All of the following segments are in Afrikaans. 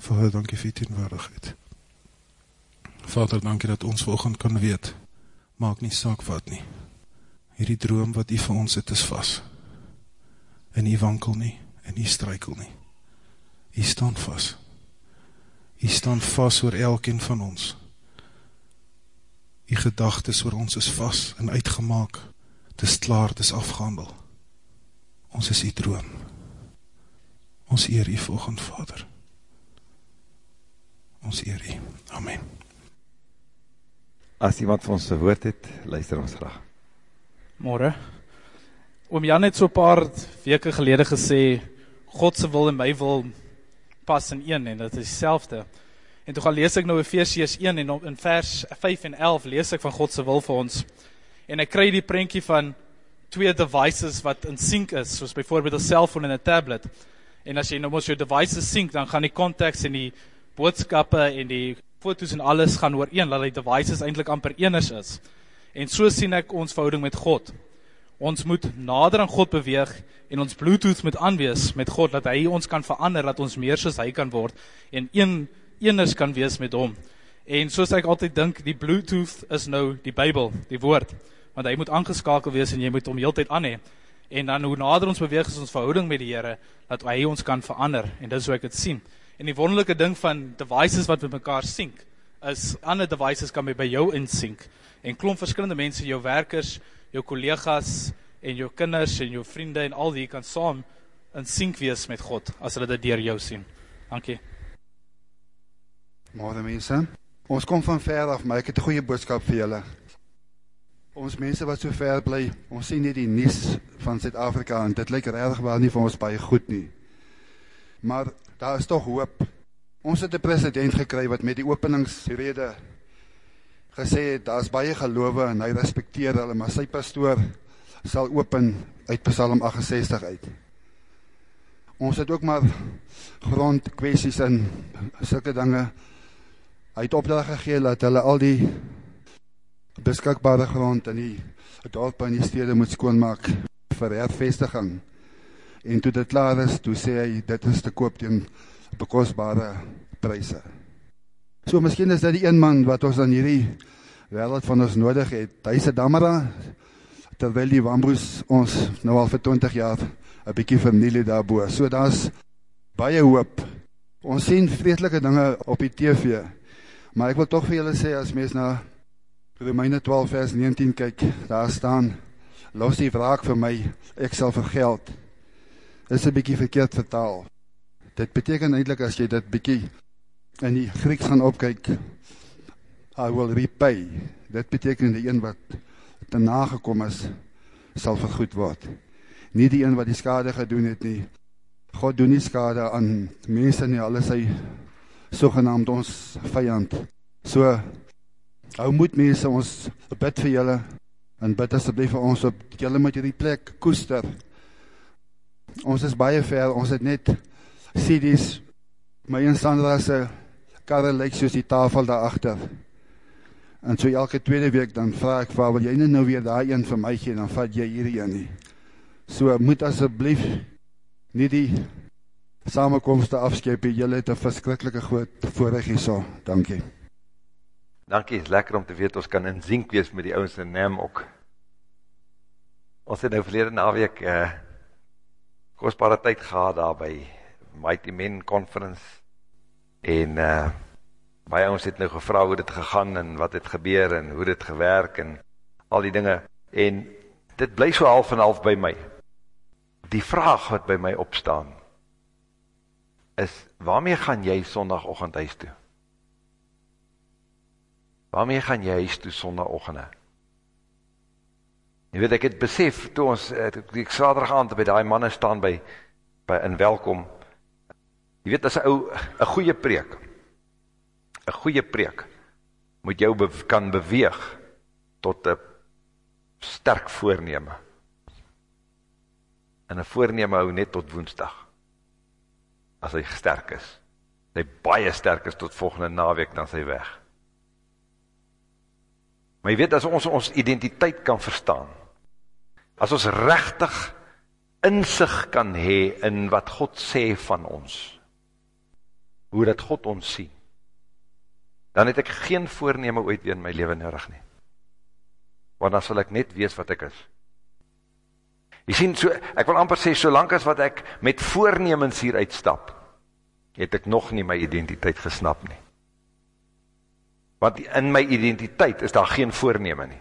Vader, dankie vir die teenwaardigheid. Vader, dankie dat ons volgend kan weet, maak nie saak wat nie. Hierdie droom wat u vir ons het is vast. En u wankel nie, en u struikel nie. U staan vast. U staan vast oor elkeen van ons. U gedagtes oor ons is vast en uitgemaak. Het is klaar, het is afgehandel. Ons is u droom. Ons eer u volgend vader. Ons eer u. Amen. As iemand van ons se woord het, luister ons graag. Môre. Oom Jan het so 'n paar weke gelede gesê God se wil en my wil pas in een en dit is dieselfde. En toe gaan lees ek nou Efesiërs 1 en in vers 5 en 11 lees ek van God se wil vir ons. En ek kry die prentjie van twee devices wat in sync is, soos byvoorbeeld 'n selfoon en 'n tablet. En as jy nou mos jou devices sync, dan gaan die konteks en die boodskappe en die foto's en alles gaan ooreen, dat die devices eintlik amper eeners is. En so sien ek ons verhouding met God. Ons moet nader aan God beweeg en ons Bluetooth moet aanwees met God dat hy ons kan verander dat ons meer soos hy kan word en een eeners kan wees met hom. En soos ek altyd dink, die Bluetooth is nou die Bybel, die woord, want hy moet aangeskakel wees en jy moet hom heeltyd aan hê. En dan hoe nader ons beweeg is ons verhouding met die Here dat hy ons kan verander en dis hoe ek dit sien. En die wonderlike ding van devices wat met mekaar sync is ander devices kan by jou insync en klomp verskillende mense, jou werkers, jou kollegas en jou kinders en jou vriende en al die kan saam in sync wees met God as hulle dit deur jou sien. Dankie. Môre mense. Ons kom van ver af, maar ek het 'n goeie boodskap vir julle. Ons mense wat so ver bly, ons sien net die nuus van Suid-Afrika en dit lyk regtig wel nie vir ons baie goed nie. Maar daar is tog hoop. Ons het 'n president gekry wat met die openingsrede gesê het daar's baie gelowe en hy respekteer hulle, maar sy pastoor sal open uit Psalm 68 uit. Ons het ook maar grondkwessies en sulke dinge Hy het opdrag gegee dat hulle al die beskikbare grond in die dorpe en die stede moet skoonmaak vir hervestiging. En toe dit klaar is, toe sê hy dit is te koop teen bekosbare pryse. So miskien is dit die een man wat ons aan hierdie wêreld van ons nodig het. Hy's 'n damera terwyl die wambroes ons nou al vir 20 jaar 'n bietjie vernielie daarbo. So daar's baie hoop. Ons sien vreeslike dinge op die TV. Maar ek wil tog vir julle sê as mens na Romeine 12 vers 19 kyk, daar staan los die wraak vir my, ek sal vergeld. Dis 'n bietjie verkeerd vertaal. Dit beteken eintlik as jy dit bietjie in die Grieks gaan opkyk, I will repay. Dit beteken die een wat te nagekom is sal vergoed word. Nie die een wat die skade gedoen het nie. God doen nie skade aan mense nie, alles hy sogenaamd ons vyand. So hou moed mense, ons bid vir julle en bid asseblief vir ons op julle moet hierdie plek koester. Ons is baie ver, ons het net CD's my en Sandra se karre lyk soos die tafel daar agter. En so elke tweede week dan vra ek vir wil jy nie nou weer daai een vir my gee dan vat jy hierdie een nie. So moet asseblief nie die samenkomste afskeep, jylle het een verskrikkelijke groot voorrecht hier so, dankie. Dankie, is lekker om te weet, ons kan in zink wees met die ouwens in Nam ook. Ons het nou verlede naweek uh, kostbare tyd gehad daar by Mighty Men Conference en uh, baie ouwens het nou gevra hoe dit gegaan en wat het gebeur en hoe dit gewerk en al die dinge en dit bly so half en half by my. Die vraag wat by my opstaan, is, waarmee gaan jy sondagochtend huis toe? Waarmee gaan jy huis toe sondagochtende? Jy weet, ek het besef, toe ons, eh, toe ek saterig aan, by die manne staan by, by in welkom, jy weet, as een ou, een goeie preek, een goeie preek, moet jou be kan beweeg, tot een sterk voorneme, en een voorneme hou net tot woensdag, as hy sterk is. Hy baie sterk is tot volgende naweek, dan is hy weg. Maar jy weet, as ons ons identiteit kan verstaan, as ons rechtig inzicht kan hee in wat God sê van ons, hoe dat God ons sien, dan het ek geen voorneme ooit weer in my leven nodig nie. Want dan sal ek net wees wat ek is. Jy sien, so, ek wil amper sê, solank as wat ek met voornemens hier uitstap, het ek nog nie my identiteit gesnap nie. Want in my identiteit is daar geen voorneme nie.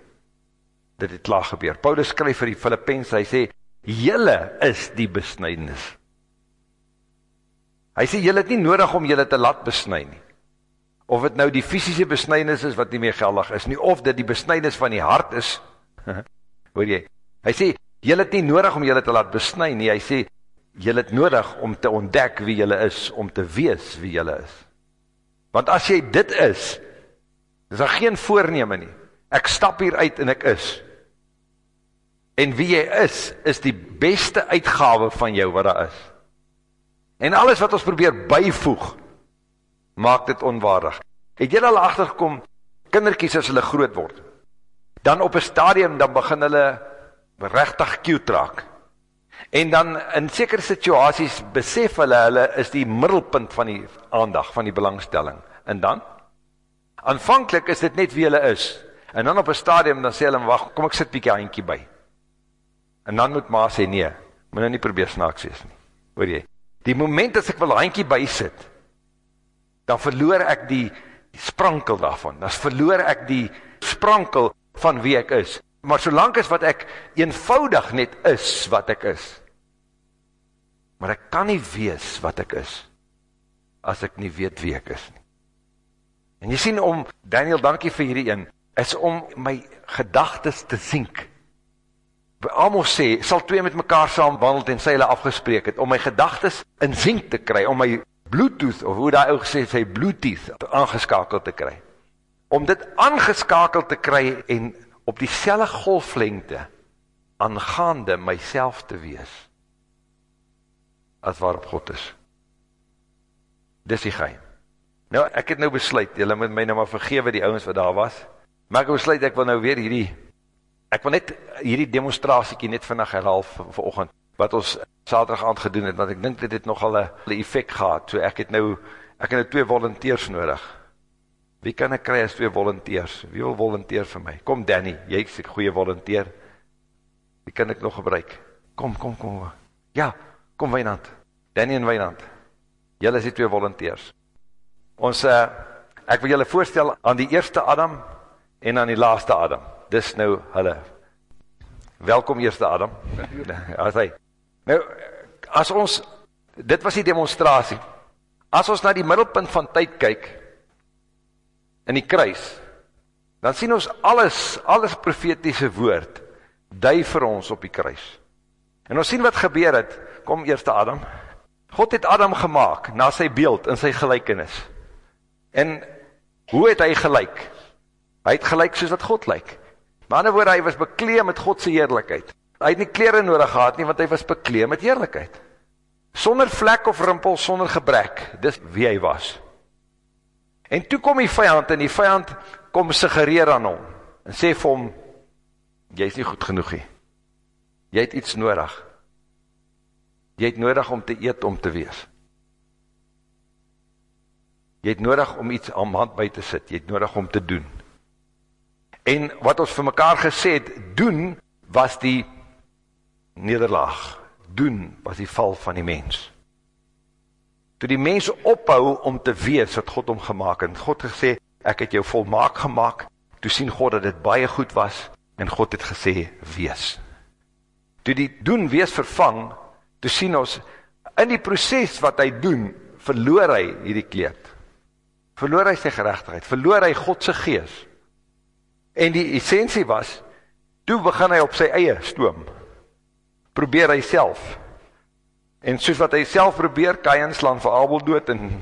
Dit het klaar gebeur. Paulus skryf vir die Filippense, hy sê, Julle is die besnydenis. Hy sê, julle het nie nodig om julle te laat besny nie. Of het nou die fysische besnydenis is wat nie meer geldig is nie, of dit die besnydenis van die hart is. Hoor jy? Hy sê, julle het nie nodig om julle te laat besny nie. Hy sê, julle het nodig om te ontdek wie julle is, om te wees wie julle is. Want as jy dit is, is daar geen voorneme nie. Ek stap hier uit en ek is. En wie jy is, is die beste uitgawe van jou wat daar is. En alles wat ons probeer bijvoeg, maak dit onwaardig. Het jy al achtergekom, kinderkies as hulle groot word, dan op een stadium, dan begin hulle rechtig cute raak. En dan in sekere situaties besef hulle, hulle is die middelpunt van die aandag, van die belangstelling. En dan? Aanvankelijk is dit net wie hulle is. En dan op een stadium, dan sê hulle, wacht, kom ek sit bykie eindkie by. En dan moet ma sê, nee, moet nou nie probeer snaaks wees nie. Hoor jy? Die moment as ek wil handkie bysit, dan verloor ek die, die sprankel daarvan. Dan verloor ek die sprankel van wie ek is. Maar solank as wat ek eenvoudig net is wat ek is, maar ek kan nie wees wat ek is, as ek nie weet wie ek is nie. En jy sien om, Daniel, dankie vir hierdie een, is om my gedagtes te sink, Amos sê, sal twee met mekaar saam wandel en sy hulle afgespreek het, om my gedagtes in zink te kry, om my bluetooth, of hoe die ou gesê, sy bluetooth aangeskakeld te kry. Om dit aangeskakeld te kry en op die selle golflengte aangaande myself te wees, as waarop God is. Dis die geheim. Nou, ek het nou besluit, jylle moet my nou maar vergewe die ouwens wat daar was, maar ek besluit, ek wil nou weer hierdie Ek wil net hierdie demonstrasiekie net vannacht herhaal vir, ochend, wat ons saterdag aand gedoen het, want ek dink dit het nogal een effect gehad, so ek het nou, ek het nou twee volunteers nodig. Wie kan ek kry as twee volunteers? Wie wil volunteer vir my? Kom Danny, jy is een goeie volunteer. Wie kan ek nog gebruik? Kom, kom, kom. Ja, kom Wijnand. Danny en Wijnand. Julle is die twee volunteers. Ons, uh, ek wil julle voorstel aan die eerste Adam en aan die laaste Adam dis nou hulle. Welkom eerste Adam. As hy. Nou, as ons, dit was die demonstratie, as ons na die middelpunt van tyd kyk, in die kruis, dan sien ons alles, alles profetiese woord, dui vir ons op die kruis. En ons sien wat gebeur het, kom eerste Adam, God het Adam gemaakt, na sy beeld, in sy gelijkenis. En, hoe het hy gelijk? Hy het gelijk soos wat God lyk. Maar ander woorde, hy was bekleem met Godse heerlijkheid. Hy het nie kleren nodig gehad nie, want hy was bekleem met heerlijkheid. Sonder vlek of rimpel, sonder gebrek, dis wie hy was. En toe kom die vijand, en die vijand kom suggereer aan hom, en sê vir hom, jy is nie goed genoeg nie. Jy het iets nodig. Jy het nodig om te eet, om te wees. Jy het nodig om iets aan hand by te sit, jy het nodig om te doen. En wat ons vir mekaar gesê het, doen was die nederlaag. Doen was die val van die mens. Toe die mens ophou om te wees wat God om gemaakt het, God het gesê, ek het jou volmaak gemaakt, toe sien God dat dit baie goed was, en God het gesê, wees. Toe die doen wees vervang, toe sien ons, in die proces wat hy doen, verloor hy hierdie kleed. Verloor hy sy gerechtigheid, verloor hy Godse geest. En die essentie was, toe begin hy op sy eie stoom, probeer hy self, en soos wat hy self probeer, Kajan slaan vir Abel dood, en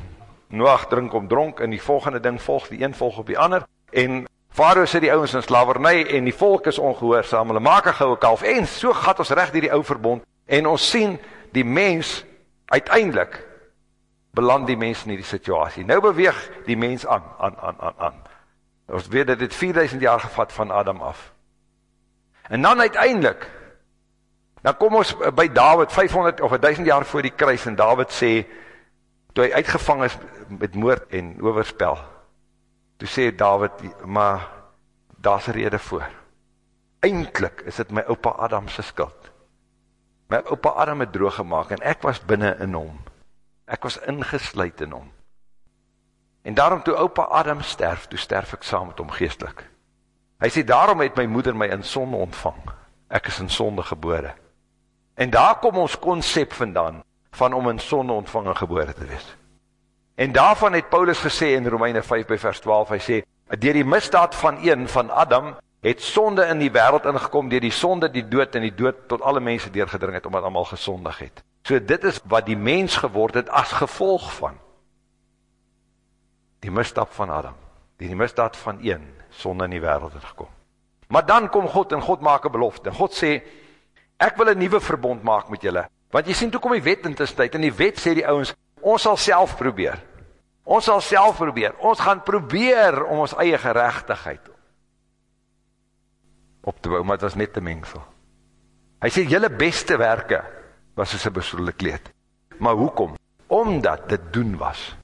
Noach drink om dronk, en die volgende ding volg, die een volg op die ander, en Faroe sê die ouwens in slavernij, en die volk is ongehoorzaam, hulle maak een gouwe kalf, en so gaat ons recht die die ouwe verbond, en ons sien die mens, uiteindelik, beland die mens in die situasie. Nou beweeg die mens aan, aan, aan, aan, aan. Ons weet dat dit 4000 jaar gevat van Adam af. En dan uiteindelik, dan kom ons by David 500 of 1000 jaar voor die kruis en David sê, toe hy uitgevang is met moord en overspel, toe sê David, maar daar is rede voor. Eindelijk is het my opa Adamse skuld. My opa Adam het droog gemaakt en ek was binnen in hom. Ek was ingesluid in hom. En daarom toe opa Adam sterf, toe sterf ek saam met hom geestelik. Hy sê, daarom het my moeder my in sonde ontvang. Ek is in sonde gebore. En daar kom ons concept vandaan, van om in sonde ontvang en gebore te wees. En daarvan het Paulus gesê in Romeine 5 by vers 12, hy sê, dier die misdaad van een, van Adam, het sonde in die wereld ingekom, dier die sonde, die dood en die dood tot alle mense deurgedring het, omdat allemaal gesondig het. So dit is wat die mens geword het as gevolg van die misdaad van Adam, die, die misdaad van een, sonde in die wereld het gekom. Maar dan kom God en God maak een belofte. God sê, ek wil een nieuwe verbond maak met julle. Want jy sien, toe kom die wet in tussentijd, en die wet sê die ouwens, ons sal self probeer. Ons sal self probeer. Ons gaan probeer om ons eie gerechtigheid op te bouw, maar het was net te mengsel. Hy sê, jylle beste werke was soos een besoelde kleed. Maar hoekom? Omdat dit doen was.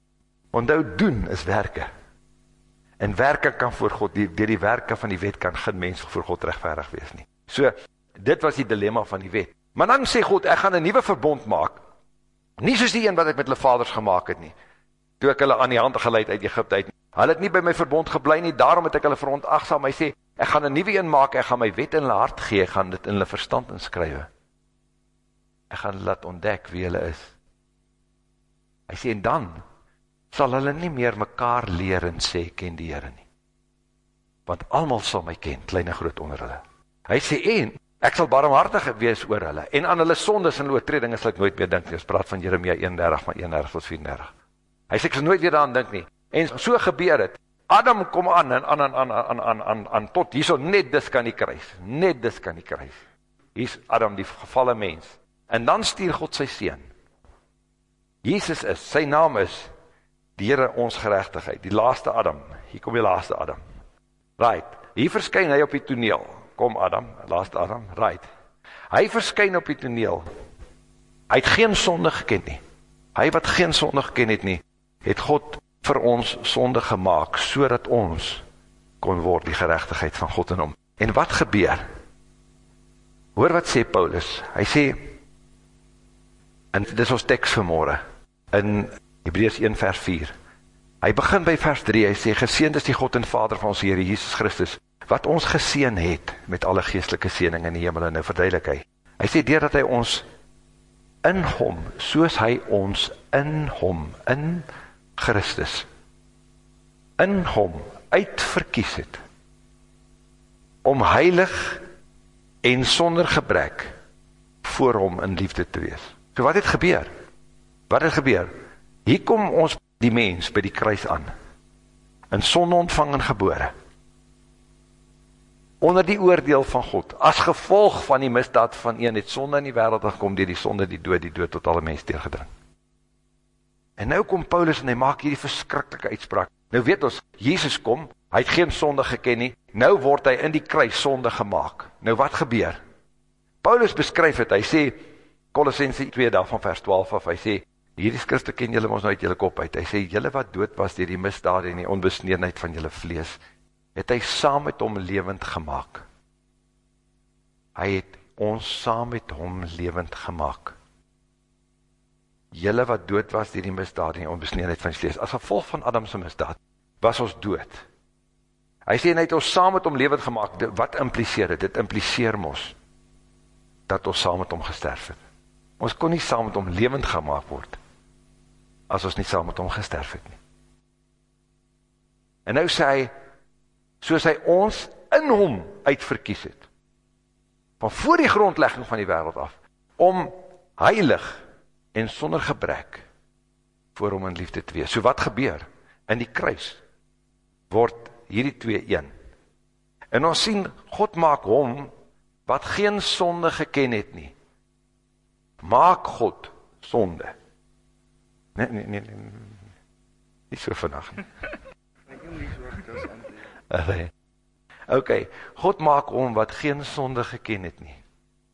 Onthou, doen is werke. En werke kan voor God, die, die, die werke van die wet kan geen mens voor God rechtvaardig wees nie. So, dit was die dilemma van die wet. Maar dan sê God, ek gaan een nieuwe verbond maak. Nie soos die een wat ek met hulle vaders gemaakt het nie. Toe ek hulle aan die hand geleid uit Egypte uit. Hulle het nie by my verbond geblei nie, daarom het ek hulle veronachtsam. Hy sê, ek gaan een nieuwe een maak, ek gaan my wet in hulle hart gee, ek gaan dit in hulle verstand inskrywe. Ek gaan laat ontdek wie hulle is. Hy sê, en dan sal hulle nie meer mekaar leer en sê, ken die Heere nie. Want allemaal sal my ken, klein en groot onder hulle. Hy sê, en, ek sal barmhartig wees oor hulle, en aan hulle sondes en oortredinge sal ek nooit meer dink, ons praat van Jeremia 31, van 31 tot 34. Hy sê, ek sal nooit weer aan dink nie. En so gebeur het, Adam kom aan en aan, aan, aan, aan, aan, aan, aan tot hier so net dis kan die kruis, net dis kan die kruis. Hier is Adam die gevalle mens. En dan stuur God sy Seen. Jezus is, sy naam is, die Heere ons gerechtigheid, die laaste Adam. Hier kom die laaste Adam. Right, hier verskyn hy op die toneel. Kom Adam, laaste Adam, right. Hy verskyn op die toneel. Hy het geen sonde gekend nie. Hy wat geen sonde gekend het nie, het God vir ons sonde gemaakt, so dat ons kon word die gerechtigheid van God in hom. En wat gebeur? Hoor wat sê Paulus? Hy sê, en dit is ons tekst vanmorgen, in Hebreus 1 vers 4, hy begin by vers 3, hy sê, geseend is die God en Vader van ons Heere Jesus Christus, wat ons geseen het, met alle geestelike seening in die hemel, en nou verduidelik hy, hy sê, dier dat hy ons in hom, soos hy ons in hom, in Christus in hom uitverkies het om heilig en sonder gebrek voor hom in liefde te wees. So wat het gebeur? Wat het gebeur? Hier kom ons die mens by die kruis aan in sonde ontvang en gebore onder die oordeel van God as gevolg van die misdaad van een het sonde in die wereld gekom die die sonde die dood die dood tot alle mens teergedring En nou kom Paulus en hy maak hierdie verskrikkelike uitspraak. Nou weet ons, Jesus kom, hy het geen sonde geken nie, nou word hy in die kruis sonde gemaakt. Nou wat gebeur? Paulus beskryf het, hy sê, Colossense 2 daarvan vers 12 af, hy sê, hierdie skrifte ken jylle ons nou uit jylle kop uit, hy sê, jylle wat dood was dier die misdaad en die onbesneerheid van jylle vlees, het hy saam met hom levend gemaakt. Hy het ons saam met hom levend gemaakt jylle wat dood was dier die misdaad en die onbesneedheid van die vlees, as gevolg van Adamse misdaad, was ons dood. Hy sê, en hy het ons saam met hom levend gemaakt, wat impliseer het? Dit impliseer ons, dat ons saam met hom gesterf het. Ons kon nie saam met hom levend gemaakt word, as ons nie saam met hom gesterf het nie. En nou sê hy, soos hy ons in hom uitverkies het, van voor die grondlegging van die wereld af, om heilig en sonder gebrek voor hom in liefde te wees. So wat gebeur? In die kruis word hierdie twee een. En ons sien, God maak hom wat geen sonde geken het nie. Maak God sonde. Nee, nee, nee, nee. nie so vannacht nie. Okay. ok, God maak hom wat geen sonde geken het nie.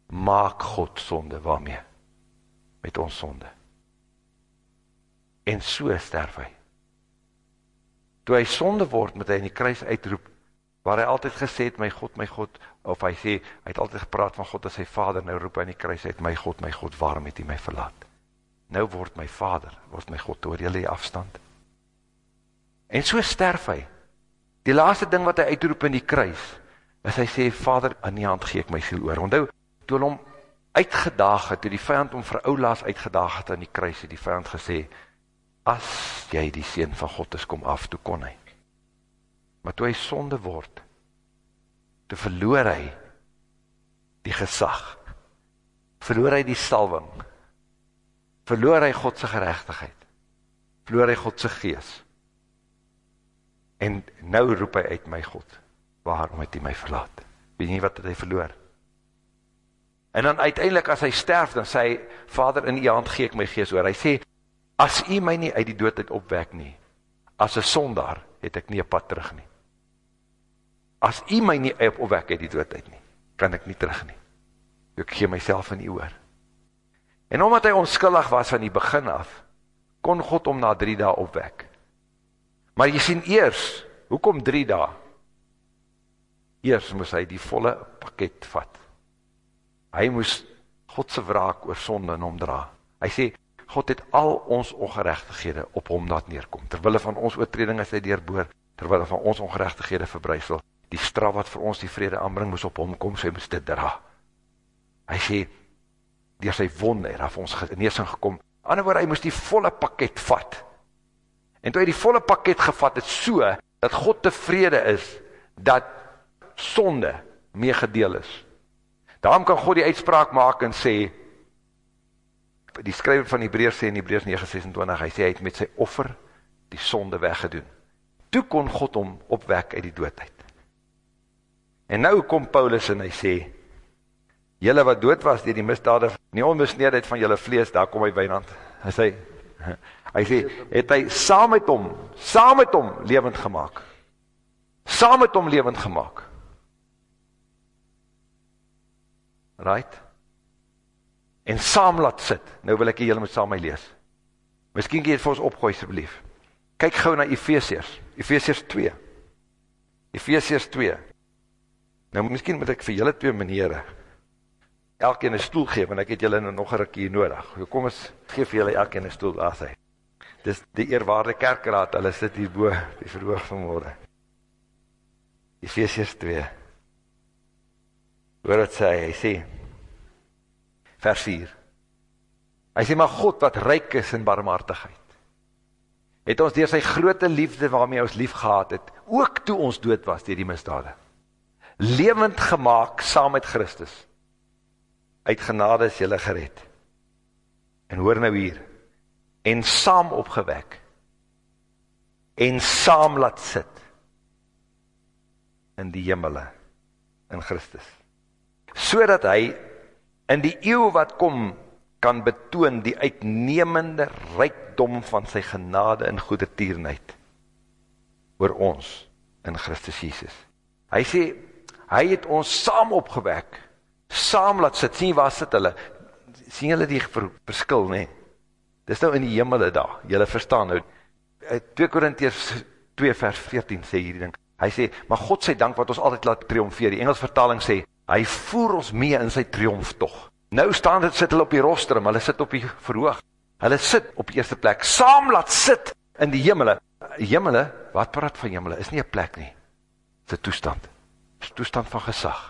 Maak God sonde, waarmee? met ons sonde. En so sterf hy. Toe hy sonde word, moet hy in die kruis uitroep, waar hy altyd gesê het, my God, my God, of hy sê, hy het altyd gepraat van God as sy vader, nou roep hy in die kruis uit, my God, my God, waarom het hy my verlaat? Nou word my vader, word my God, oor jylle afstand. En so sterf hy. Die laaste ding wat hy uitroep in die kruis, is hy sê, vader, aan die hand gee ek my siel oor. Ondou, toe hy hom uitgedaag het, toe die vijand om vir oulaas uitgedaag het aan die kruis, het die vijand gesê, as jy die Seen van God is, kom af, toe kon hy. Maar toe hy sonde word, toe verloor hy die gesag, verloor hy die salving, verloor hy Godse gerechtigheid, verloor hy Godse gees, en nou roep hy uit my God, waarom het hy my verlaat? Weet nie wat het hy verloor? En dan uiteindelik as hy sterf, dan sê hy, Vader, in die hand gee ek my gees oor. Hy sê, as u my nie uit die dood uit opwek nie, as een sondaar, het ek nie een pad terug nie. As u my nie opwek uit die dood uit nie, kan ek nie terug nie. Ek gee myself in die oor. En omdat hy onskillig was van die begin af, kon God om na drie dae opwek. Maar jy sien eers, hoekom drie dae? Eers moes hy die volle pakket vat. Hy moes Godse wraak oor sonde in hom dra. Hy sê, God het al ons ongerechtighede op hom laat neerkom, terwille van ons oortreding is hy deurboor, terwille van ons ongerechtighede verbruisel, die straf wat vir ons die vrede aanbring moes op hom kom, so hy moes dit dra. Hy sê, dier sy wonde het af ons geneesing gekom, ander woord, hy moes die volle pakket vat, en toe hy die volle pakket gevat het so, dat God tevrede is, dat sonde meegedeel is. Daarom kan God die uitspraak maak en sê, die skryver van Hebreërs sê in Hebreërs 9:26, hy sê hy het met sy offer die sonde weggedoen. Toe kon God hom opwek uit die dood uit. En nou kom Paulus en hy sê, julle wat dood was deur die misdade, nie onbesneedheid van julle vlees, daar kom hy wynand. Hy sê, hy sê, het hy saam met hom, saam met hom lewend gemaakt. Saam met hom lewend gemaakt. Right? en saam laat sit. Nou wil ek julle met saam my lees. Miskien kan jy dit vir ons opgooi asseblief. Kyk gou na Efesiërs, Efesiërs 2. Efesiërs 2. Nou miskien moet ek vir julle twee menere elkeen 'n stoel gee want ek het julle nou nog 'n rukkie nodig. Kom ons gee vir julle elkeen 'n stoel daar sy. Dis die eerwaarde kerkraad, hulle sit hier bo die verhoog van môre. Efesiërs 2. Hoor wat sê hy? Sê vers 4. Hy sê, maar God wat ryk is in barmhartigheid, het ons dier sy grote liefde waarmee ons lief gehad het, ook toe ons dood was dier die misdade, levend gemaakt saam met Christus, uit genade is jylle gered. En hoor nou hier, en saam opgewek, en saam laat sit, in die jimmele, in Christus. So dat hy in die eeuw wat kom, kan betoon die uitnemende rijkdom van sy genade en goede tierenheid oor ons in Christus Jesus. Hy sê, hy het ons saam opgewek, saam laat sit, sien waar sit hulle, sien hulle die verskil, nee, dis nou in die hemel daar, julle verstaan nou, 2 eh, Korintiërs 2 vers 14 sê hierdie ding, hy sê, maar God sê dank wat ons altyd laat triomfeer, die Engels vertaling sê, hy voer ons mee in sy triomf toch. Nou staan dit, sit hulle op die rostrum, hulle sit op die verhoog, hulle sit op die eerste plek, saam laat sit in die jemele. Jemele, wat praat van jemele, is nie een plek nie, is een toestand, is toestand van gesag,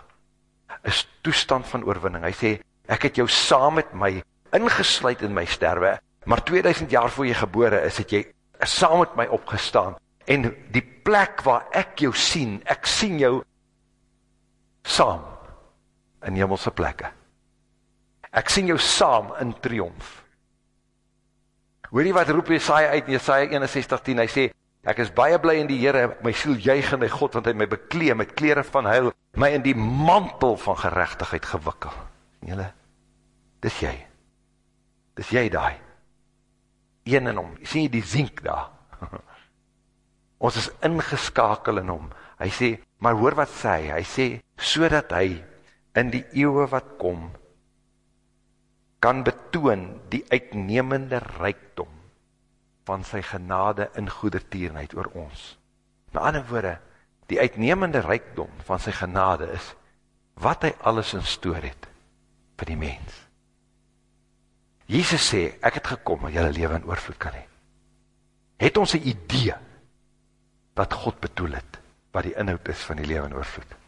is toestand van oorwinning. Hy sê, ek het jou saam met my ingesluid in my sterwe, maar 2000 jaar voor jy gebore is, het jy saam met my opgestaan, en die plek waar ek jou sien, ek sien jou saam, in hemelse plekke. Ek sien jou saam in triomf. Hoor jy wat roep Jesaja uit in Jesaja 61:10? Hy sê, ek is baie bly in die Here, my siel juig in my God want hy my bekleed met klere van heil, my in die mantel van geregtigheid gewikkel. julle? Dis jy. Dis jy daai. Een in hom. sien jy die zink daar? Ons is ingeskakel in hom. Hy sê, maar hoor wat sê hy? Hy sê sodat hy in die eeuwe wat kom, kan betoon die uitnemende rijkdom van sy genade in goedertierenheid oor ons. Na ander woorde, die uitnemende rijkdom van sy genade is, wat hy alles in stoor het, vir die mens. Jezus sê, ek het gekom, en jylle leven in oorvloed kan hee. Het ons een idee, wat God bedoel het, wat die inhoud is van die leven in oorvloed.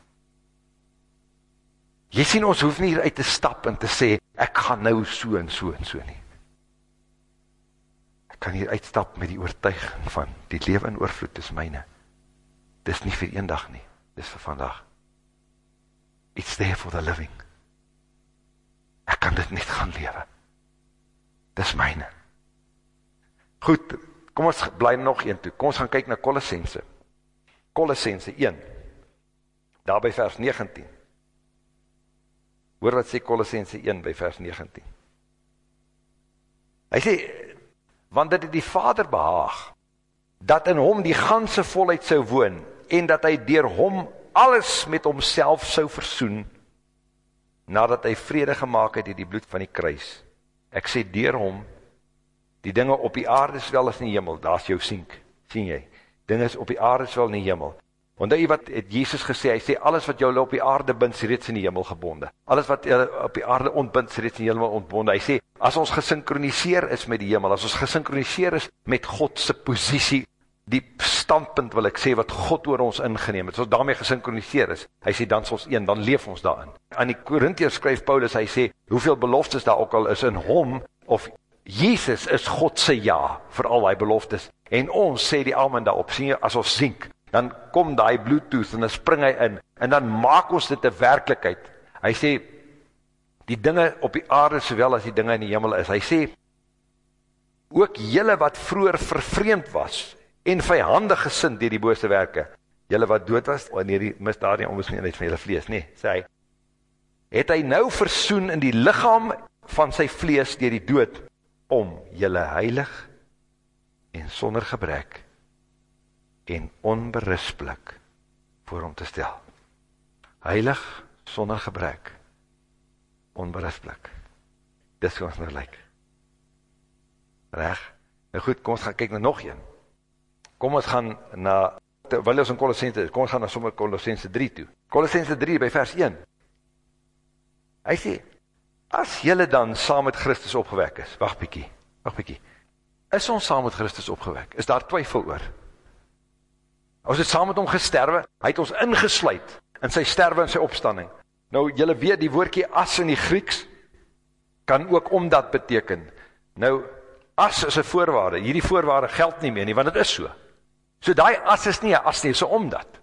Jy sien, ons hoef nie hier uit te stap en te sê, ek gaan nou so en so en so nie kan hier uitstap met die oortuiging van, die leven in oorvloed is myne. Dis nie vir een dag nie, dis vir vandag. It's there for the living. Ek kan dit net gaan lewe. Dis myne. Goed, kom ons bly nog een toe. Kom ons gaan kyk na Colossense. Colossense 1. Daar by vers 19. Hoor wat sê Colossense 1 by vers 19. Hy sê, want dit het die Vader behaag, dat in hom die ganse volheid sou woon, en dat hy dier hom alles met homself sou versoen, nadat hy vrede gemaakt het in die bloed van die kruis. Ek sê dier hom, die dinge op die aarde is wel as in die hemel, daar is jou sink, sien jy, dinge is op die aarde is wel in die hemel, Want jy wat het Jesus gesê, hy sê alles wat jou op die aarde bind, is reeds in die hemel gebonde. Alles wat jy op die aarde ontbind, is reeds in die hemel ontbonde. Hy sê, as ons gesynchroniseer is met die hemel, as ons gesynchroniseer is met Godse posisie, die standpunt wil ek sê, wat God oor ons ingeneem het, as ons daarmee gesynchroniseer is, hy sê, dan ons een, dan leef ons daarin. Aan die Korintiërs skryf Paulus, hy sê, hoeveel beloftes daar ook al is in hom, of Jesus is Godse ja, vir al die beloftes, en ons sê die amen daarop, sien jy, as ons zink, dan kom die bluetooth en dan spring hy in, en dan maak ons dit een werkelijkheid. Hy sê, die dinge op die aarde sowel as die dinge in die hemel is, hy sê, ook jylle wat vroeger vervreemd was, en vijandig gesind dier die boose werke, jylle wat dood was, wanneer die misdaad nie onbesmeenheid van jylle vlees, nee, sê hy, het hy nou versoen in die lichaam van sy vlees dier die dood, om jylle heilig en sonder gebrek en onberispelik voor hom te stel. Heilig, sonder gebrek, onberispelik. Dis hoe ons nou lyk. Reg? Nou goed, kom ons gaan kyk na nog een. Kom ons gaan na, terwijl ons in Colossense, kom ons gaan na sommer Colossense 3 toe. Colossense 3 by vers 1. Hy sê, as jylle dan saam met Christus opgewek is, wacht bykie, wacht bykie, is ons saam met Christus opgewek? Is daar twyfel oor? Ons het saam met hom gesterwe, hy het ons ingesluit in sy sterwe en sy opstanding. Nou, jylle weet, die woordkie as in die Grieks, kan ook omdat beteken. Nou, as is een voorwaarde, hierdie voorwaarde geld nie meer nie, want het is so. So die as is nie, as nie, so omdat.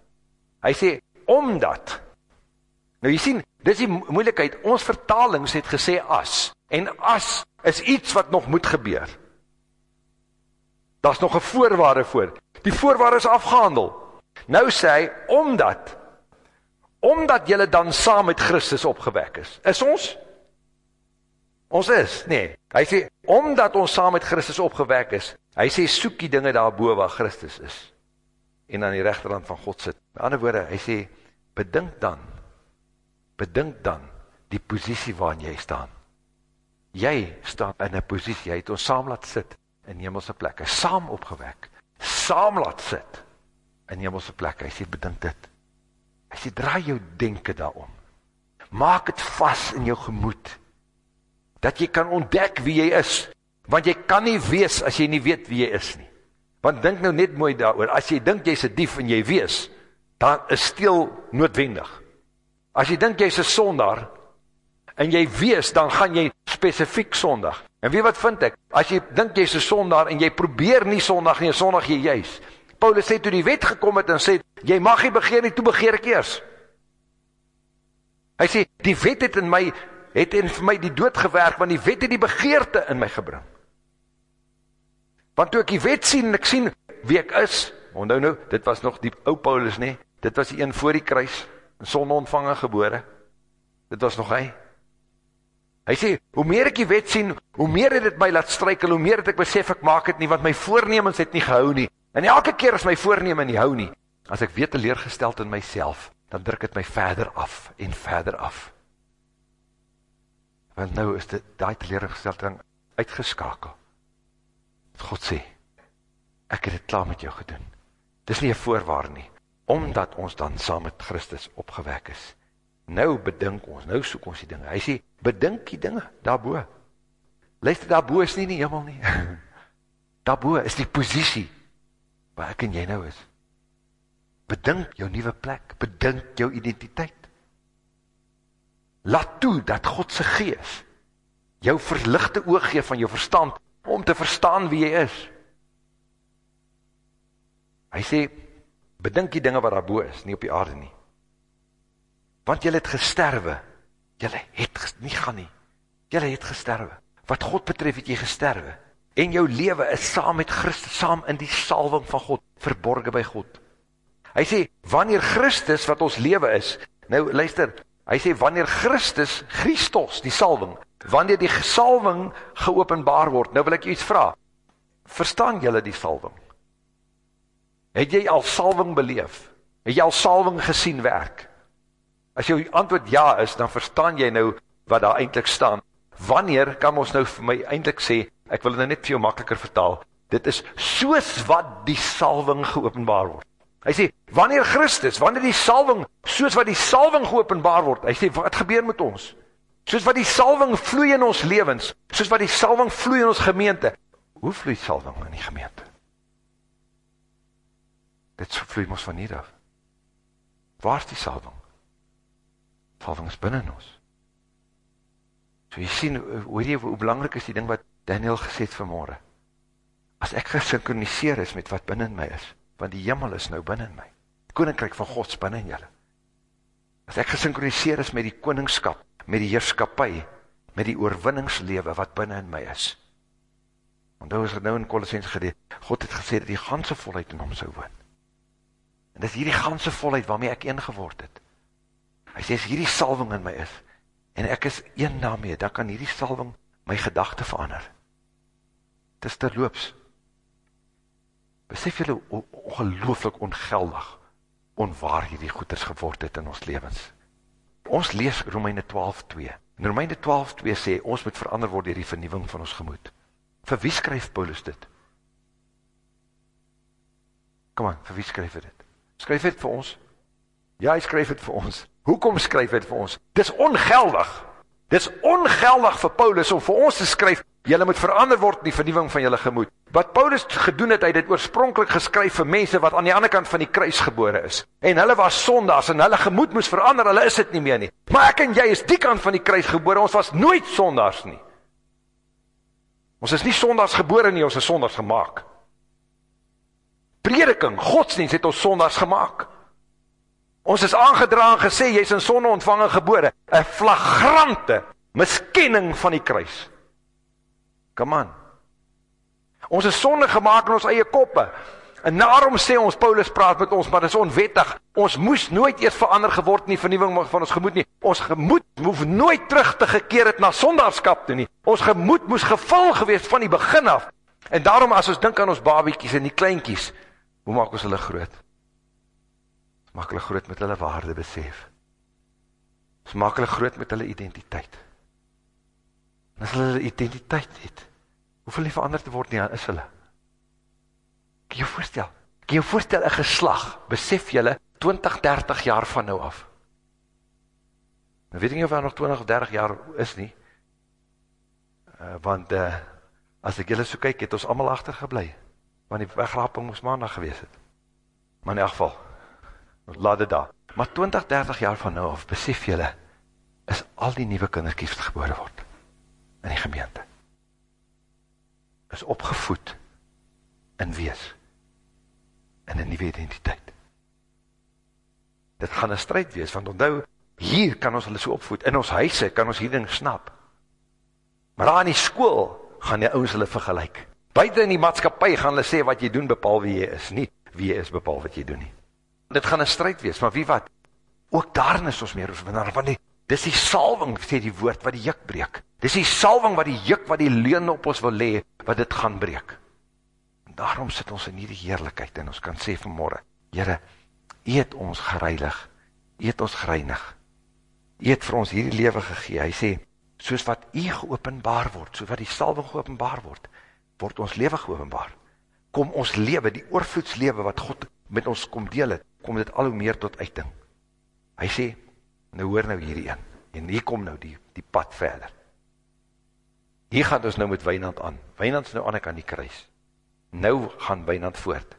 Hy sê, omdat. Nou, jy sien, dit is die moeilijkheid, ons vertalings het gesê as, en as is iets wat nog moet gebeur. Daar is nog een voorwaarde voor. Die voorwaarde is afgehandel. Nou sê hy, omdat, omdat jylle dan saam met Christus opgewek is. Is ons? Ons is, nee. Hy sê, omdat ons saam met Christus opgewek is, hy sê, soek die dinge daarboe waar Christus is. En aan die rechterland van God sit. Met ander woorde, hy sê, bedink dan, bedink dan, die positie waarin jy staan. Jy staan in een positie, jy het ons saam laat sit, in hemelse plekke, saam opgewek, saam laat sit, in hemelse plekke, hy sê, bedink dit, hy sê, draai jou denken daarom, maak het vast in jou gemoed, dat jy kan ontdek wie jy is, want jy kan nie wees, as jy nie weet wie jy is nie, want denk nou net mooi daar as jy dink jy is een dief en jy wees, dan is stil noodwendig, as jy dink jy is een sondaar, en jy wees, dan gaan jy specifiek sondag, En wie wat vind ek? As jy dink jy is een sondaar en jy probeer nie sondag nie, sondag jy juist. Paulus sê toe die wet gekom het en sê, jy mag nie begeer nie, toe begeer ek eers. Hy sê, die wet het in my, het in my die dood gewerk, want die wet het die begeerte in my gebring. Want toe ek die wet sien en ek sien wie ek is, onthou nou, dit was nog die ou Paulus nie, dit was die een voor die kruis, een sonneontvanger gebore, dit was nog hy, Hy sê, hoe meer ek die wet sien, hoe meer het het my laat strykel, hoe meer het ek besef ek maak het nie, want my voornemens het nie gehou nie. En elke keer as my voornemen nie hou nie, as ek weet teleergesteld in myself, dan druk het my verder af en verder af. Want nou is dit, die teleergesteld uitgeskakel. God sê, ek het het klaar met jou gedoen. Dis nie een voorwaar nie, omdat ons dan saam met Christus opgewek is. Nou bedink ons, nou soek ons die dinge. Hy sê, bedink die dinge, daarboe. Luister, daarboe is nie die hemel nie. daarboe is die positie, waar ek en jy nou is. Bedink jou nieuwe plek, bedink jou identiteit. Laat toe dat Godse geest jou verlichte oog gee van jou verstand, om te verstaan wie jy is. Hy sê, bedink die dinge wat daar boe is, nie op die aarde nie. Want jylle het gesterwe, jylle het nie gaan nie, jylle het gesterwe. Wat God betref het jy gesterwe, en jou leven is saam met Christus, saam in die salving van God, verborgen by God. Hy sê, wanneer Christus wat ons leven is, nou luister, hy sê, wanneer Christus, Christus, die salving, wanneer die salving geopenbaar word, nou wil ek iets vraag, verstaan jylle die salving? Het jy al salving beleef? Het jy al salving gesien werk? As jou antwoord ja is, dan verstaan jy nou wat daar eindelijk staan. Wanneer kan ons nou vir my eindelijk sê, ek wil dit net vir jou makkeliker vertaal, dit is soos wat die salving geopenbaar word. Hy sê, wanneer Christus, wanneer die salving, soos wat die salving geopenbaar word, hy sê, wat gebeur met ons? Soos wat die salving vloei in ons levens, soos wat die salving vloei in ons gemeente, hoe vloei salving in die gemeente? Dit vloei ons van hier af. Waar is die salving? Salving is binnen ons. So jy sien, hoor jy, hoe belangrijk is die ding wat Daniel gesê het vanmorgen? As ek gesynchroniseer is met wat binnen my is, want die jimmel is nou binnen my. Koninkryk van Gods binnen jylle. As ek gesynchroniseer is met die koningskap, met die heerskapie, met die oorwinningslewe wat binnen my is. Want nou is het nou in Colossens gedeed, God het gesê dat die ganse volheid in hom sou woon. En dis hierdie ganse volheid waarmee ek een geword het. Hy sê, as hierdie salving in my is, en ek is een daarmee, dan kan hierdie salving my gedachte verander. Het is terloops. Besef julle ongelooflik ongeldig, onwaar hierdie goeders geword het in ons levens. Ons lees Romeine 12, 2. En Romeine 12, 2 sê, ons moet verander word hierdie vernieuwing van ons gemoed. Vir wie skryf Paulus dit? Kom aan, vir wie skryf dit? Skryf het vir ons? Ja, hy skryf het vir ons. Hoekom skryf het vir ons? Dis ongeldig. Dis ongeldig vir Paulus om vir ons te skryf, jylle moet verander word in die vernieuwing van jylle gemoed. Wat Paulus gedoen het, hy het oorspronkelijk geskryf vir mense wat aan die ander kant van die kruis gebore is. En hulle was sondags en hulle gemoed moes verander, hulle is het nie meer nie. Maar ek en jy is die kant van die kruis gebore, ons was nooit sondags nie. Ons is nie sondags gebore nie, ons is sondags gemaakt prediking, godsdienst het ons sondags gemaakt. Ons is aangedra en gesê, jy is in sonde ontvangen gebore, een flagrante miskenning van die kruis. Come on. Ons is sonde gemaakt in ons eie koppe, en daarom sê ons, Paulus praat met ons, maar dit is onwettig, ons moes nooit eers verander geword in die vernieuwing van ons gemoed nie, ons gemoed hoef nooit terug te gekeer het na sondagskap toe nie, ons gemoed moes gevul geweest van die begin af, en daarom as ons dink aan ons babiekies en die kleinkies, Hoe maak ons hulle groot? Ons maak hulle groot met hulle waarde besef. Ons maak hulle groot met hulle identiteit. En as hulle identiteit het, hoeveel nie verander te word nie, is hulle. Kan jy voorstel? Kan jy voorstel een geslag, besef julle, 20, 30 jaar van nou af? Nou weet ek nie of hy nog 20 of 30 jaar is nie, uh, want uh, as ek julle so kyk, het ons allemaal achtergeblij want die wegraping moes maandag gewees het. Maar in elk geval, laat dit daar. Maar 20, 30 jaar van nou af, besef jylle, is al die nieuwe kinderkies wat gebore word, in die gemeente. Is opgevoed, in wees, in een nieuwe identiteit. Dit gaan een strijd wees, want onthou, hier kan ons hulle so opvoed, in ons huise kan ons hier ding snap. Maar daar in die school, gaan die ouds hulle vergelijk. Buiten in die maatskapie gaan hulle sê wat jy doen bepaal wie jy is, nie wie jy is bepaal wat jy doen nie. Dit gaan een strijd wees, maar wie wat? Ook daarin is ons meer oorwinnaar, want die, dis die salving, sê die woord, wat die juk breek. Dis die salving wat die juk, wat die leun op ons wil lee, wat dit gaan breek. En daarom sit ons in die heerlijkheid, en ons kan sê vanmorgen, Heere, jy het ons gereilig, jy het ons gereinig, jy het vir ons hierdie leven gegee, hy sê, soos wat jy geopenbaar word, soos wat die salving geopenbaar word, word ons leven geopenbaar. kom ons lewe, die oorvloedslewe wat God met ons kom deel het, kom dit al hoe meer tot uiting. Hy sê, nou hoor nou hierdie een, en hier kom nou die, die pad verder. Hier gaan ons nou met Wijnand aan. Wijnand is nou aan ek aan die kruis. Nou gaan Wijnand voort.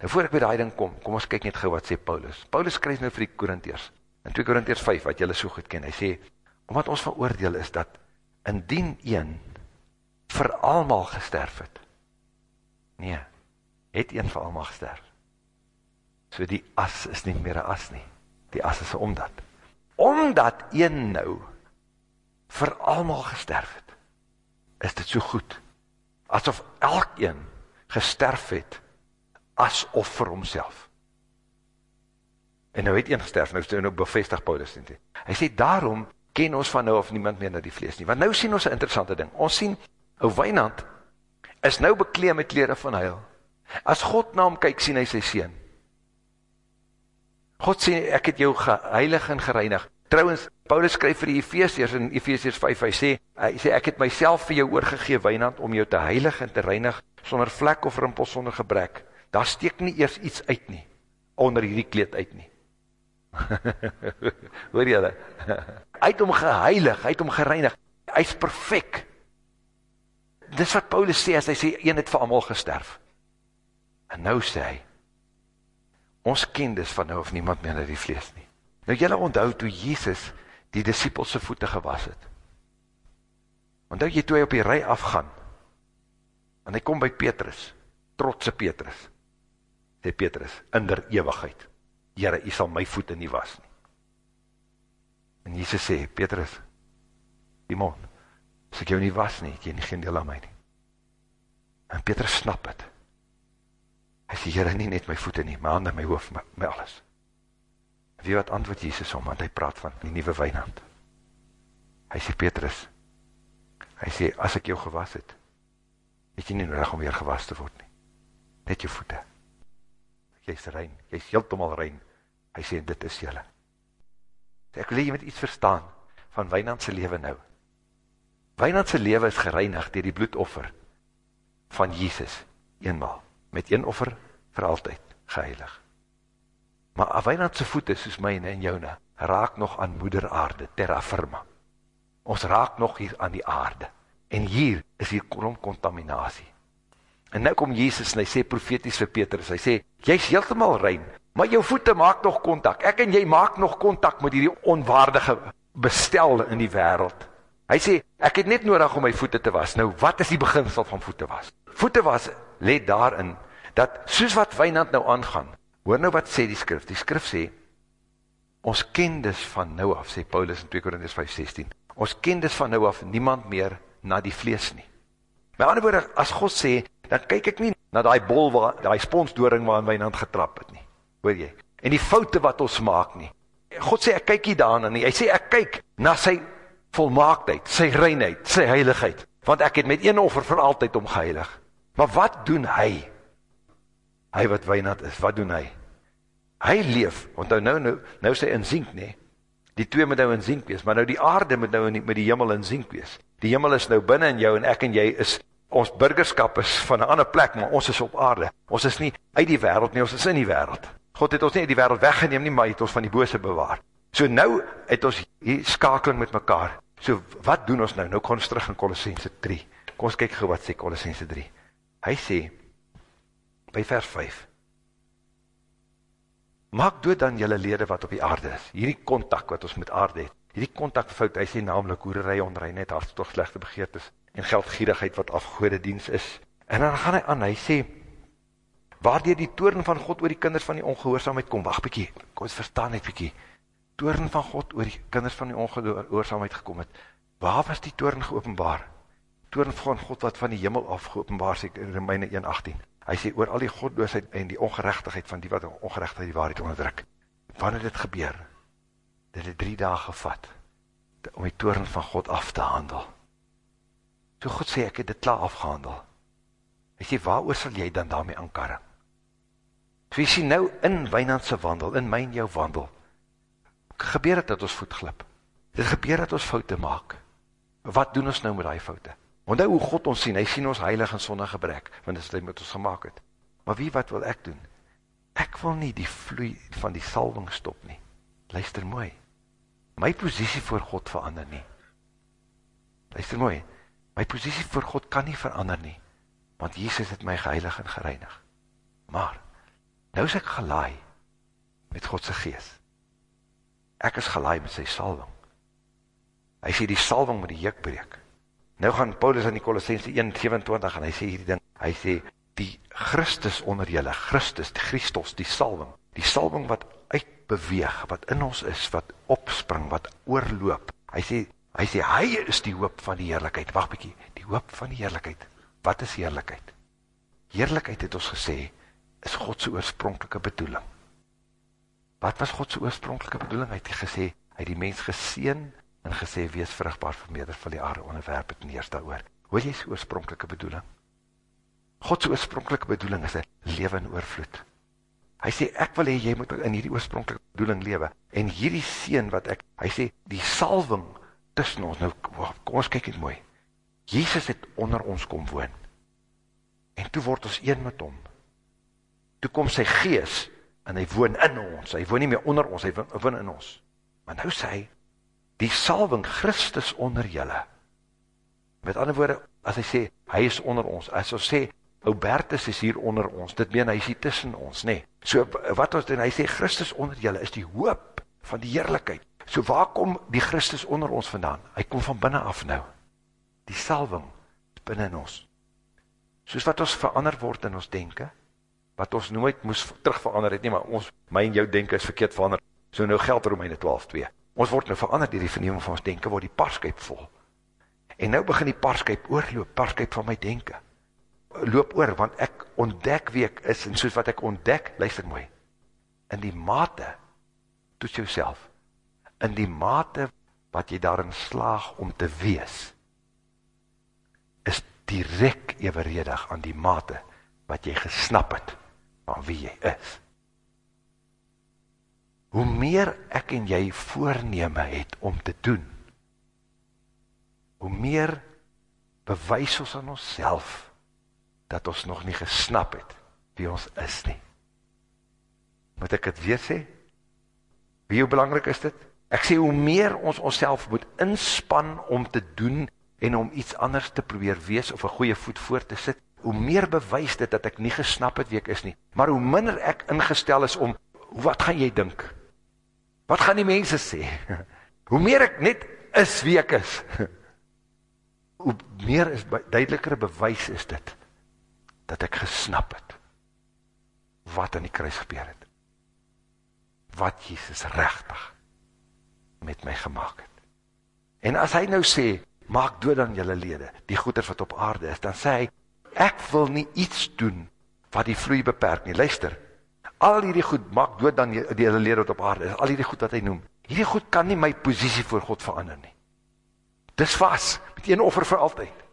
Nou voor ek by die ding kom, kom ons kyk net gauw wat sê Paulus. Paulus skryf nou vir die Korintheers. In 2 Korintheers 5, wat jylle so goed ken, hy sê, omdat ons veroordeel is dat, indien een vir almal gesterf het, nee, het een vir almal gesterf. So die as is nie meer een as nie, die as is omdat. Omdat een nou vir almal gesterf het, is dit so goed, asof elk een gesterf het, asof vir homself. En nou het een gesterf, nou, nou bevestig Paulus nie. Hy sê, daarom ken ons van nou of niemand meer na die vlees nie. Want nou sien ons een interessante ding. Ons sien, ou Wijnand is nou bekleem met kleren van huil. As God na hom kyk, sien hy sy sien. God sê, ek het jou geheilig en gereinig. Trouwens, Paulus skryf vir die Ephesiers in Ephesiers 5, hy sê, hy sê, ek het myself vir jou oorgegee, Wijnand, om jou te heilig en te reinig, sonder vlek of rimpel, sonder gebrek. Daar steek nie eers iets uit nie, onder hierdie kleed uit nie. Hoor jy dat? Hy het hom geheilig, hy het hom gereinig, hy is perfect. Dis wat Paulus sê, as hy sê, een het vir allemaal gesterf. En nou sê hy, ons ken dis van nou of niemand meer na die vlees nie. Nou jylle onthou toe Jesus die discipelse voete gewas het. Onthou jy toe hy op die rij afgaan, en hy kom by Petrus, trotse Petrus, sê Petrus, in der eeuwigheid, Jere, jy sal my voete nie was nie. En Jesus sê, Petrus, Simon, as ek jou nie was nie, het jy nie geen deel aan my nie. En Petrus snap het. Hy sê, Jere, nie net my voete nie, my handen, my hoofd, my, my alles. Wie wat antwoord Jesus om, want hy praat van die nieuwe wijnand. Hy sê, Petrus, hy sê, as ek jou gewas het, het jy nie nodig om weer gewas te word nie. Net jou voete. Jy is rein, jy is heeltemal rein. Hy sê, dit is jylle. Ek wil jy met iets verstaan van Wijnandse leven nou. Wijnandse leven is gereinig dier die bloedoffer van Jesus, eenmaal, met een offer vir altyd, geheilig. Maar Wijnandse voete, soos myne en joune, raak nog aan moeder aarde, terra firma. Ons raak nog hier aan die aarde. En hier is hier kontaminatie. En nou kom Jesus en hy sê profeties vir Petrus, hy sê, jy is heeltemaal rein, maar jou voete maak nog contact, ek en jy maak nog contact met die onwaardige bestel in die wereld. Hy sê, ek het net nodig om my voete te was. Nou, wat is die beginsel van voete was? Voete was, let daarin, dat soos wat Wijnand nou aangaan, hoor nou wat sê die skrif, die skrif sê, ons ken dus van nou af, sê Paulus in 2 Korinthus 5,16, ons ken dus van nou af niemand meer na die vlees nie. My ander woorde, as God sê, dan kyk ek nie na die bol, waar, die sponsdoring waar my hand getrap het nie, hoor jy, en die foute wat ons maak nie, God sê ek kyk nie daarna nie, hy sê ek kyk na sy volmaaktheid, sy reinheid, sy heiligheid, want ek het met een offer vir altyd om geheilig, maar wat doen hy, hy wat weinat is, wat doen hy, hy leef, want nou, nou, nou sê in zink nie, die twee moet nou in zink wees, maar nou die aarde moet nou in, met die jimmel in zink wees, die jimmel is nou binnen in jou, en ek en jy is ons burgerskap is van een ander plek, maar ons is op aarde. Ons is nie uit die wereld nie, ons is in die wereld. God het ons nie uit die wereld weggeneem nie, maar het ons van die bose bewaar. So nou het ons hier skakeling met mekaar. So wat doen ons nou? Nou kom ons terug in Colossense 3. Kom ons kyk gauw wat sê Colossense 3. Hy sê, by vers 5, Maak dood dan jylle lede wat op die aarde is. Hierdie contact wat ons met aarde het. Hierdie contact fout, hy sê namelijk hoererij, onreinheid, hartstocht, slechte begeertes, en geldgierigheid wat afgoede diens is. En dan gaan hy aan, hy sê, waardoor die toren van God oor die kinders van die ongehoorzaamheid kom, wacht bykie, kom ons verstaan net bykie, toren van God oor die kinders van die ongehoorzaamheid gekom het, waar was die toren geopenbaar? Toren van God wat van die jimmel af geopenbaar, sê in Romeine 1,18. Hy sê, oor al die godloosheid en die ongerechtigheid van die wat die ongerechtigheid die waarheid onderdruk. Wanneer dit gebeur, dit het drie dagen gevat, om die toren van God af te handel. So God sê, ek het dit klaar afgehandel. Hy sê, waar oor sal jy dan daarmee aankarring? Jy sê nou in Wijnandse wandel, in my en jou wandel, gebeur het dat ons voet glip. Dit gebeur dat ons foute maak. Wat doen ons nou met die foute? Want hoe God ons sien, hy sien ons heilig en sonde gebrek, want dit is wat met ons gemaakt het. Maar wie wat wil ek doen? Ek wil nie die vloei van die salwing stop nie. Luister mooi. My posisie voor God verander nie. Luister mooi. My posisie voor God kan nie verander nie. Want Jesus het my geheilig en gereinig. Maar, nou is ek gelaai met Godse geest. Ek is gelaai met sy salwing. Hy sê die salwing met die juk breek. Nou gaan Paulus in die Colossense 1:27 en hy sê hierdie ding. Hy sê die Christus onder julle, Christus, die Christus, die salwing, die salwing wat uitbeweeg, wat in ons is, wat opspring, wat oorloop. Hy sê hy sê hy is die hoop van die heerlikheid. Wag bietjie, die hoop van die heerlikheid. Wat is heerlikheid? Heerlikheid het ons gesê is God se oorspronklike bedoeling. Wat was God se oorspronklike bedoeling? Hy het gesê hy het die mens geseën en gesê wees vrugbaar vermeerder van die aarde onderwerp het neers daaroor. Hoor jy sy oorspronklike bedoeling? God se oorspronklike bedoeling is 'n lewe in oorvloed. Hy sê ek wil hê jy moet in hierdie oorspronklike bedoeling lewe en hierdie seën wat ek hy sê die salwing tussen ons nou kom ons kyk net mooi. Jesus het onder ons kom woon. En toe word ons een met hom. Toe kom sy gees en hy woon in ons. Hy woon nie meer onder ons, hy woon in ons. Maar nou sê hy die salwing Christus onder julle. Met ander woorde, as hy sê hy is onder ons, as ons sê Oubertus is hier onder ons, dit meen hy is hier tussen ons, nê. Nee. So wat ons doen, hy sê Christus onder julle is die hoop van die heerlikheid. So waar kom die Christus onder ons vandaan? Hy kom van binne af nou. Die salwing binne in ons. Soos wat ons verander word in ons denke, wat ons nooit moes terug verander het nie, maar ons my en jou denke is verkeerd verander. So nou geld Romeine 12:2. Ons word nou verander deur die vernuwing van ons denke word die parskyp vol. En nou begin die parskyp oorloop, parskyp van my denke loop oor, want ek ontdek wie ek is, en soos wat ek ontdek, luister mooi, in die mate, toets jouself, in die mate wat jy daarin slaag om te wees, is direct evenredig aan die mate wat jy gesnap het van wie jy is. Hoe meer ek en jy voorneme het om te doen, hoe meer bewys ons aan ons self, dat ons nog nie gesnap het wie ons is nie. Moet ek het weer sê? Wie hoe belangrijk is dit? Ek sê, hoe meer ons ons moet inspan om te doen en om iets anders te probeer wees of een goeie voet voor te sit, hoe meer bewys dit dat ek nie gesnap het wie ek is nie. Maar hoe minder ek ingestel is om, wat gaan jy dink? Wat gaan die mense sê? Hoe meer ek net is wie ek is, hoe meer is duidelijkere bewys is dit, dat ek gesnap het wat in die kruis gebeur het. Wat Jesus rechtig met my gemaakt het. En as hy nou sê, maak dood aan julle lede, die goeders wat op aarde is, dan sê hy, ek wil nie iets doen wat die vloei beperk nie. Luister, al hierdie goed, maak dood aan die julle lede wat op aarde is, al hierdie goed wat hy noem, hierdie goed kan nie my positie voor God verander nie. Dis vast, met een offer vir altyd.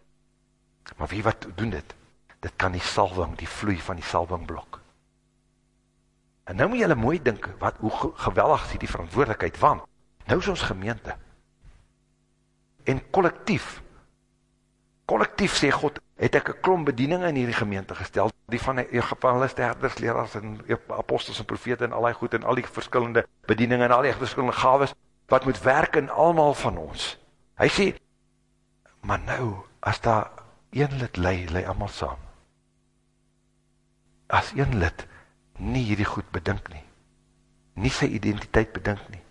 Maar wie wat doen dit? dit kan die salwing, die vloei van die salwing blok. En nou moet jylle mooi dink, wat, hoe geweldig is die verantwoordelikheid, want nou is ons gemeente. En collectief, collectief sê God, het ek een klom bediening in hierdie gemeente gestel, die van die evangeliste, herders, leraars, en apostels en profete, en al die goed, en al die verskillende bedieningen, en al die verskillende gaves, wat moet werk in allemaal van ons. Hy sê, maar nou, as daar een lid lei, lei allemaal saam as een lid nie hierdie goed bedink nie, nie sy identiteit bedink nie,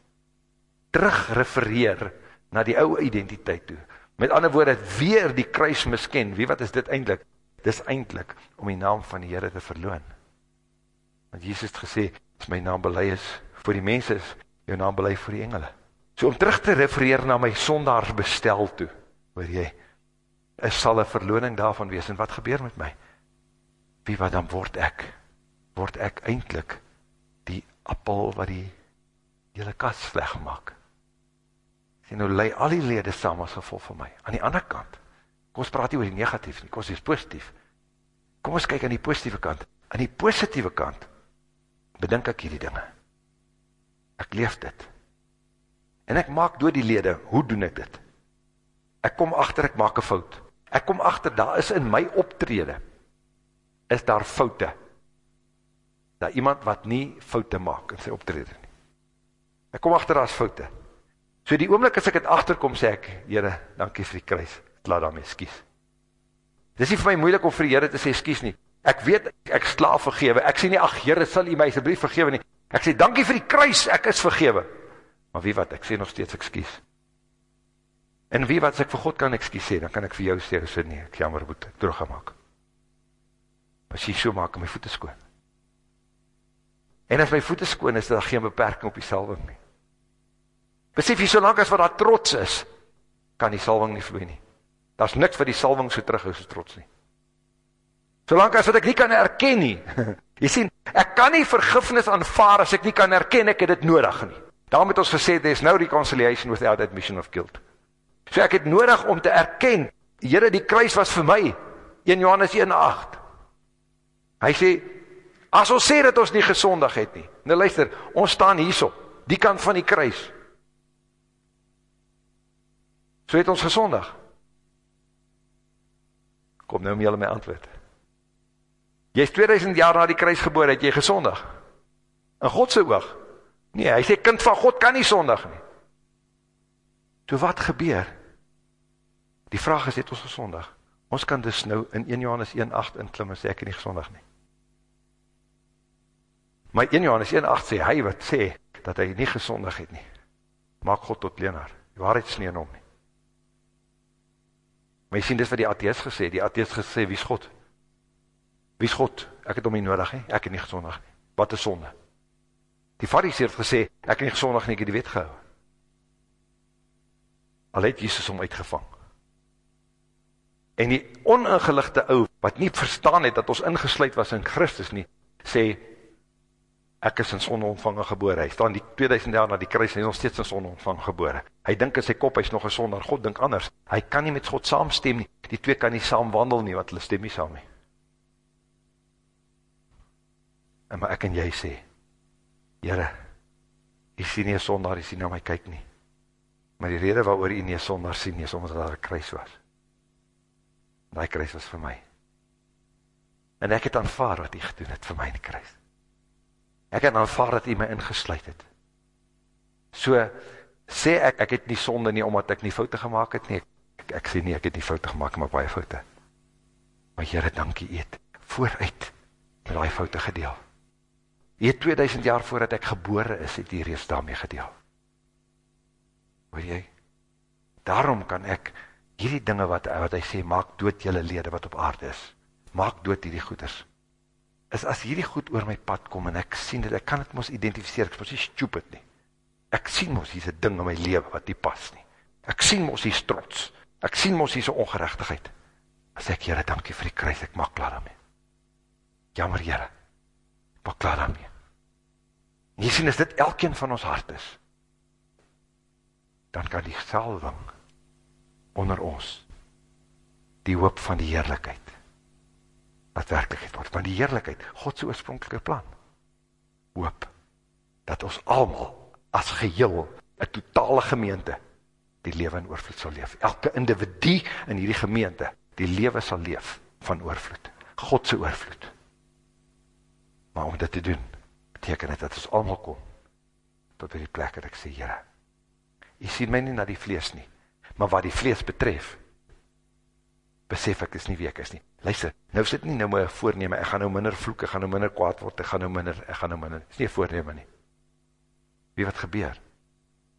terug refereer na die ouwe identiteit toe, met ander woorde, weer die kruis misken, wie wat is dit eindelijk? Dit is eindelijk om die naam van die Heere te verloon. Want Jesus het gesê, as my naam belei is vir die mens is, jou naam belei vir die engele. So om terug te refereer na my sondaars bestel toe, hoor jy, is sal een verlooning daarvan wees, en wat gebeur met my? wie wat dan word ek? Word ek eindelijk die appel wat die hele kas sleg maak? Sê nou, lei al die lede saam as gevolg van my. Aan die ander kant, kom ons praat nie oor die negatief nie, kom ons is positief. Kom ons kyk aan die positieve kant. Aan die positieve kant, bedink ek hierdie dinge. Ek leef dit. En ek maak door die lede, hoe doen ek dit? Ek kom achter, ek maak een fout. Ek kom achter, daar is in my optrede, is daar foute. na iemand wat nie foute maak in sy optrede nie. Ek kom achter as foute. So die oomlik as ek het achterkom, sê ek, Heere, dankie vir die kruis, laat daarmee skies. Dit is nie vir my moeilik om vir die Heere te sê skies nie. Ek weet, ek slaaf vergewe, ek sê nie, ach Heere, sal jy my asjeblief vergewe nie. Ek sê, dankie vir die kruis, ek is vergewe. Maar wie wat, ek sê nog steeds ekskies. En wie wat, as ek vir God kan ekskies sê, dan kan ek vir jou sê, sê nie, ek jammer, moet ek teruggemaak. As jy so maak, my voete skoon. En as my voete skoon is, dan geen beperking op die salving nie. Besef jy, solang as wat daar trots is, kan die salving nie vloei nie. Daar is niks wat die salving so terug is, trots nie. Solang as wat ek nie kan herken nie, jy sien, ek kan nie vergifnis aanvaar as ek nie kan herken, ek het dit nodig nie. Daarom het ons gesê, there is no reconciliation without admission of guilt. So ek het nodig om te erken, Heere, die kruis was vir my, 1 Johannes 1, 8. Hy sê, as ons sê dat ons nie gezondig het nie, nou luister, ons staan hierso, die kant van die kruis. So het ons gezondig. Kom nou om julle my antwoord. Jy is 2000 jaar na die kruis geboor, het jy gezondig? In Godse oog? Nee, hy sê, kind van God kan nie zondig nie. So wat gebeur? Die vraag is, het ons gezondig? Ons kan dus nou in 1 Johannes 1,8 inklim en sê, ek het nie gezondig nie. Maar 1 Johannes 1,8 sê, hy wat sê, dat hy nie gezondig het nie, maak God tot leenaar. Die waarheid is nie in hom nie. Maar jy sien, dit wat die atheist gesê, die atheist gesê, wie is God? Wie is God? Ek het om nie nodig, he? ek het nie gezondig nie. Wat is sonde? Die fariseer het gesê, ek het nie gezondig nie, ek het die wet gehou. Al het Jesus om uitgevang. En die oningelichte ou, wat nie verstaan het, dat ons ingesluid was in Christus nie, sê, ek is in sonde ontvangen gebore. Hy staan die 2000 jaar na die kruis, hy is nog steeds in sonde ontvangen gebore. Hy dink in sy kop, hy is nog een sonder, God dink anders. Hy kan nie met God saamstem nie, die twee kan nie saam wandel nie, want hulle stem nie saam nie. En maar ek en jy sê, Jere, jy sien nie een sonder, jy sien na my kyk nie. Maar die rede waarover jy nie een sonder sien, is omdat daar een kruis was. Die kruis was vir my. En ek het aanvaard wat jy gedoen het vir my in die kruis. Ek het aanvaard dat jy my ingesluid het. So, sê ek, ek het nie sonde nie, omdat ek nie foute gemaakt het nie. Ek, ek sê nie, ek het nie foute gemaakt, maar baie foute. Maar Heere, dankie eet, vooruit, met die foute gedeel. Jy het 2000 jaar voordat ek gebore is, het jy reeds daarmee gedeel. Hoor jy? Daarom kan ek hierdie dinge wat, wat hy sê, maak dood jylle lede wat op aarde is. Maak dood hierdie goeders. Is as hierdie goed oor my pad kom en ek sien dit, ek kan het mos identificeer, ek is mos nie stupid nie. Ek sien mos hierdie ding in my leven wat nie pas nie. Ek sien mos hierdie trots. Ek sien mos hierdie ongerechtigheid. As ek, Heere, dankie vir die kruis, ek maak klaar daarmee. Jammer, Heere wat klaar daarmee. En jy sien, as dit elkeen van ons hart is, dan kan die salving onder ons die hoop van die heerlijkheid wat werkelijkheid word. Want die heerlijkheid, Godse oorspronkelike plan, hoop dat ons allemaal as geheel, een totale gemeente, die leven in oorvloed sal leef. Elke individu in hierdie gemeente, die leven sal leef van oorvloed. Godse oorvloed. Maar om dit te doen, beteken het dat ons allemaal kom, tot by die plek dat ek sê, Heere, jy sien my nie na die vlees nie, maar wat die vlees betref, besef ek is nie wie ek is nie. Luister, nou sit nie nou my voorneme, ek gaan nou minder vloek, ek gaan nou minder kwaad word, ek gaan nou minder, ek gaan nou minder, is nie voorneme nie. Wie wat gebeur?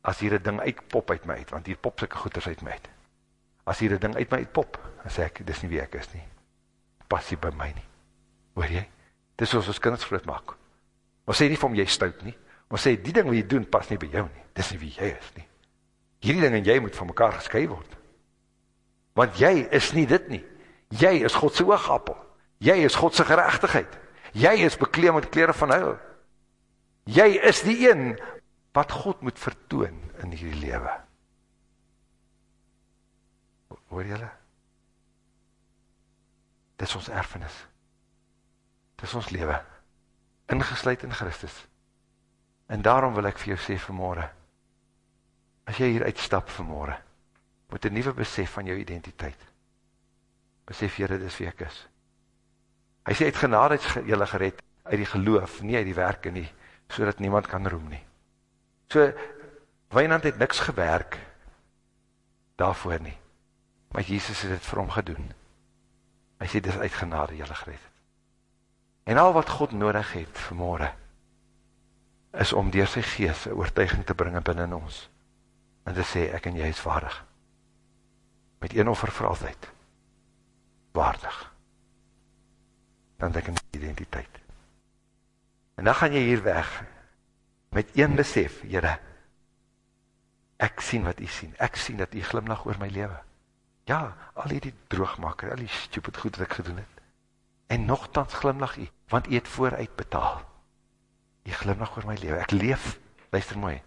As hier een ding uitpop uit my uit, want hier pop sikke goeders uit my uit. As hier een ding uit my uitpop, dan sê ek, dis nie wie ek is nie. Pas hier by my nie. Hoor jy? Dis soos ons kinders groot maak. Ons sê nie vir hom jy stout nie. Ons sê die ding wat jy doen pas nie by jou nie. Dis nie wie jy is nie. Hierdie ding en jy moet van mekaar geskei word. Want jy is nie dit nie. Jy is God se oogappel. Jy is God se geregtigheid. Jy is bekleed met klere van heil. Jy is die een wat God moet vertoon in hierdie lewe. Hoor julle? Dis ons erfenis. Dis ons lewe, ingesluid in Christus. En daarom wil ek vir jou sê vanmorgen, as jy hier uitstap vanmorgen, moet een nieuwe besef van jou identiteit. Besef jy, dit is wie ek is. Hy sê, het genade het jylle gered, uit die geloof, nie uit die werke nie, so dat niemand kan roem nie. So, Wijnand het niks gewerk daarvoor nie, maar Jesus het het vir hom gedoen. Hy sê, dis uit genade jylle gered het. En al wat God nodig het vanmorgen, is om door sy geest een oortuiging te brengen binnen ons, en te sê, ek en jy is waardig. Met een offer vir altyd. Waardig. Dan denk ek in identiteit. En dan gaan jy hier weg, met een besef, jyre, ek sien wat jy sien, ek sien dat jy glimlach oor my leven. Ja, al die droogmaker, al die stupid goed wat ek gedoen het, en nogthans glimlach jy, want jy het vooruit betaal. Jy glimlach oor my leven, ek leef, luister mooi,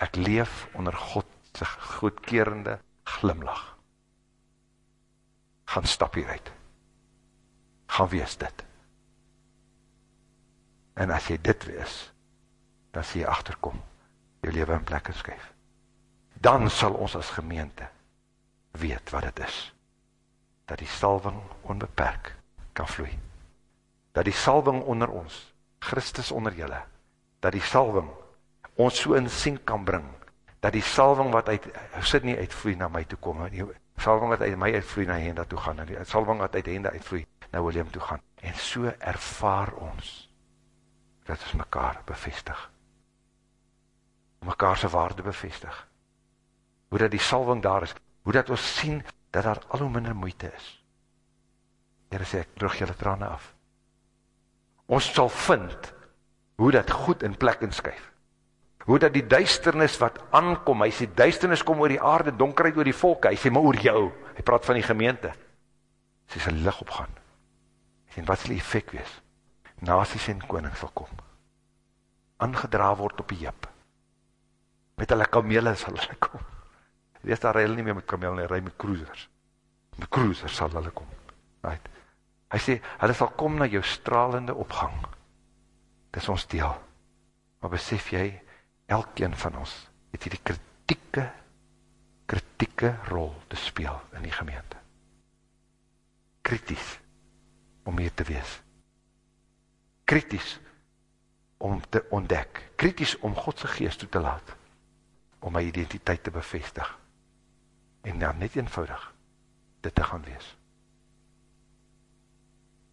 ek leef onder Godse goedkerende glimlach. Gaan stap hieruit. Gaan wees dit. En as jy dit wees, dan sê jy achterkom, jy leven in plekke skuif. Dan sal ons as gemeente weet wat het is. Dat die salving onbeperk kan vloei. Dat die salving onder ons, Christus onder julle, dat die salving ons so in sink kan bring, dat die salving wat uit, sit nie uitvloei na my toe kom, die salving wat uit my uitvloei na Henda toe gaan, die salving wat uit Henda uitvloei na William toe gaan, en so ervaar ons, dat ons mekaar bevestig, mekaar sy waarde bevestig, hoe dat die salving daar is, hoe dat ons sien, dat daar al hoe minder moeite is, Heere sê, ek droog julle trane af, ons sal vind, hoe dat goed in plek inskuif, hoe dat die duisternis wat aankom, hy sê, duisternis kom oor die aarde, donkerheid oor die volk, hy sê, maar oor jou, hy praat van die gemeente, hy sê, sy lig opgaan, hy sê, wat sal die effect wees, nasies en koning sal kom, aangedra word op die jip, met hulle kamele sal hulle kom, wees daar rij nie meer met kamele, nie, rij met cruisers, met cruisers sal hulle kom, right, hy sê, hulle sal kom na jou stralende opgang, dis ons deel, maar besef jy, elkeen van ons het hierdie kritieke, kritieke rol te speel in die gemeente. Krities om hier te wees. Krities om te ontdek. Krities om Godse geest toe te laat. Om my identiteit te bevestig. En dan net eenvoudig dit te gaan wees.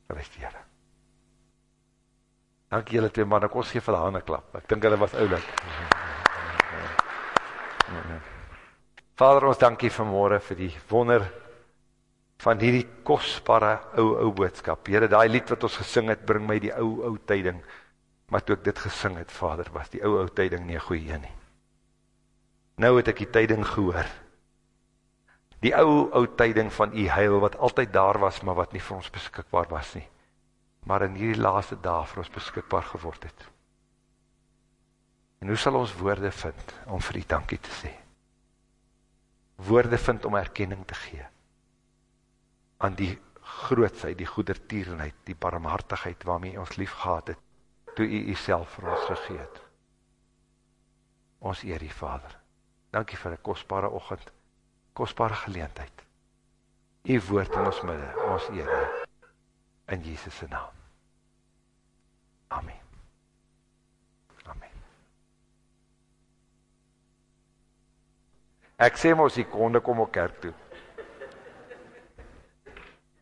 Rest die Heere. Dank julle twee man, ek ons geef hulle handen klap. Ek dink hulle was oulik. Vader, ons dankie vanmorgen vir die wonder van hierdie kostbare ou, ou boodskap. Heere, die lied wat ons gesing het, bring my die ou, ou tyding. Maar toe ek dit gesing het, vader, was die ou, ou tyding nie een goeie een nie. Nou het ek die tyding gehoor. Die ou, ou tyding van die heil, wat altyd daar was, maar wat nie vir ons beskikbaar was nie maar in hierdie laaste dag vir ons beskikbaar geword het. En hoe sal ons woorde vind om vir die dankie te sê? Woorde vind om erkenning te gee aan die grootsheid, die goedertierenheid, die barmhartigheid waarmee ons lief gehad het, toe u u self vir ons gegeet. Ons eer die Vader. Dankie vir die kostbare ochend, kostbare geleentheid. U woord in ons midde, ons eer in Jesus' naam. Amen. Amen. Ek sê mos die konde kom op kerk toe.